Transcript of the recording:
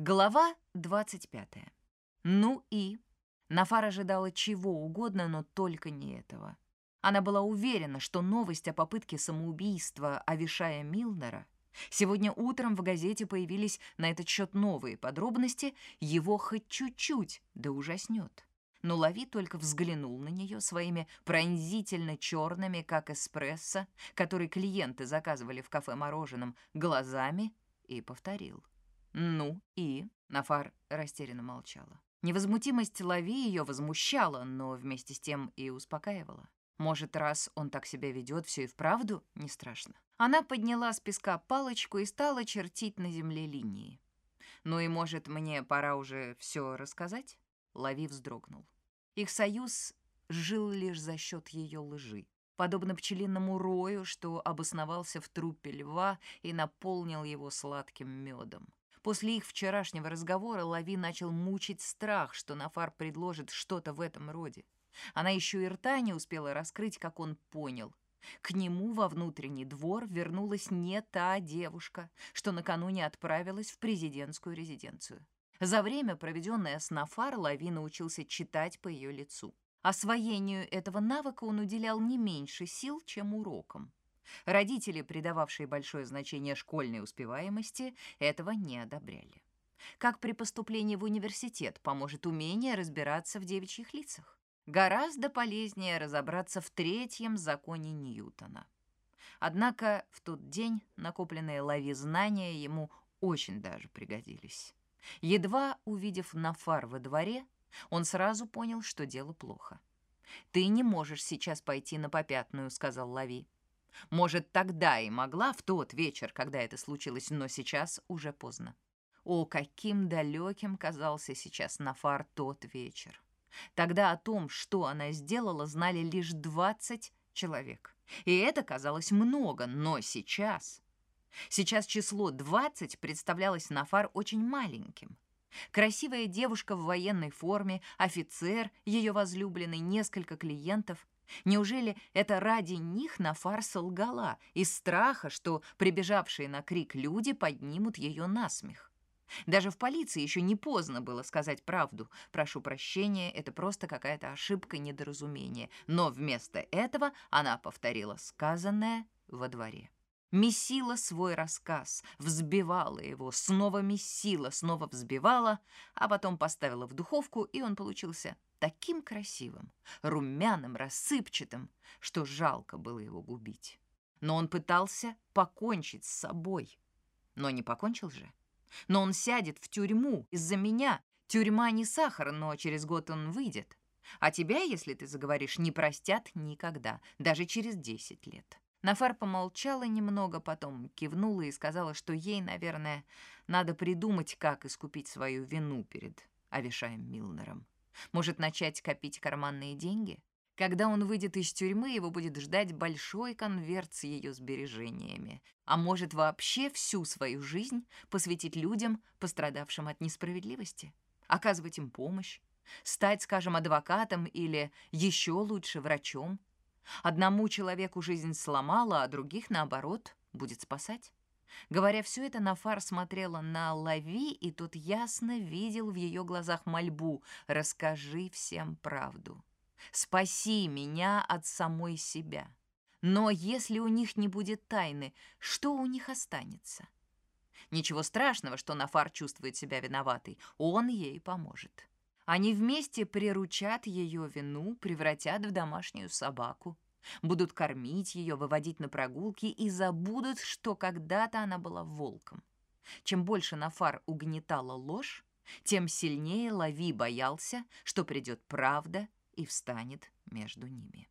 Глава 25. Ну и? Нафар ожидала чего угодно, но только не этого. Она была уверена, что новость о попытке самоубийства Авишая Милнера Сегодня утром в газете появились на этот счет новые подробности, его хоть чуть-чуть да ужаснет. Но Лави только взглянул на нее своими пронзительно черными, как эспрессо, который клиенты заказывали в кафе мороженым, глазами и повторил. «Ну и?» — Нафар растерянно молчала. Невозмутимость Лави ее возмущала, но вместе с тем и успокаивала. Может, раз он так себя ведет, все и вправду не страшно. Она подняла с песка палочку и стала чертить на земле линии. «Ну и, может, мне пора уже все рассказать?» Лави вздрогнул. Их союз жил лишь за счет ее лжи подобно пчелиному рою, что обосновался в трупе льва и наполнил его сладким медом. После их вчерашнего разговора Лави начал мучить страх, что Нафар предложит что-то в этом роде. Она еще и рта не успела раскрыть, как он понял. К нему во внутренний двор вернулась не та девушка, что накануне отправилась в президентскую резиденцию. За время, проведенное с Нафар, Лави научился читать по ее лицу. Освоению этого навыка он уделял не меньше сил, чем урокам. Родители, придававшие большое значение школьной успеваемости, этого не одобряли. Как при поступлении в университет поможет умение разбираться в девичьих лицах? Гораздо полезнее разобраться в третьем законе Ньютона. Однако в тот день накопленные Лави знания ему очень даже пригодились. Едва увидев Нафар во дворе, он сразу понял, что дело плохо. «Ты не можешь сейчас пойти на попятную», — сказал Лави. Может, тогда и могла в тот вечер, когда это случилось, но сейчас уже поздно. О, каким далеким казался сейчас Нафар тот вечер. Тогда о том, что она сделала, знали лишь 20 человек. И это казалось много, но сейчас... Сейчас число 20 представлялось Нафар очень маленьким. Красивая девушка в военной форме, офицер, ее возлюбленный, несколько клиентов — Неужели это ради них Нафар солгала, из страха, что прибежавшие на крик люди поднимут ее насмех? Даже в полиции еще не поздно было сказать правду. Прошу прощения, это просто какая-то ошибка, недоразумение. Но вместо этого она повторила сказанное во дворе. Месила свой рассказ, взбивала его, снова месила, снова взбивала, а потом поставила в духовку, и он получился таким красивым, румяным, рассыпчатым, что жалко было его губить. Но он пытался покончить с собой. Но не покончил же. Но он сядет в тюрьму из-за меня. Тюрьма не сахар, но через год он выйдет. А тебя, если ты заговоришь, не простят никогда, даже через десять лет. Нафар помолчала немного, потом кивнула и сказала, что ей, наверное, надо придумать, как искупить свою вину перед Авишаем Милнером. Может, начать копить карманные деньги? Когда он выйдет из тюрьмы, его будет ждать большой конверт с ее сбережениями. А может, вообще всю свою жизнь посвятить людям, пострадавшим от несправедливости? Оказывать им помощь? Стать, скажем, адвокатом или, еще лучше, врачом? Одному человеку жизнь сломала, а других, наоборот, будет спасать? Говоря все это, Нафар смотрела на Лави, и тот ясно видел в ее глазах мольбу «Расскажи всем правду. Спаси меня от самой себя. Но если у них не будет тайны, что у них останется?» Ничего страшного, что Нафар чувствует себя виноватой. Он ей поможет. Они вместе приручат ее вину, превратят в домашнюю собаку будут кормить ее, выводить на прогулки и забудут, что когда-то она была волком. Чем больше Нафар угнетала ложь, тем сильнее Лави боялся, что придет правда и встанет между ними.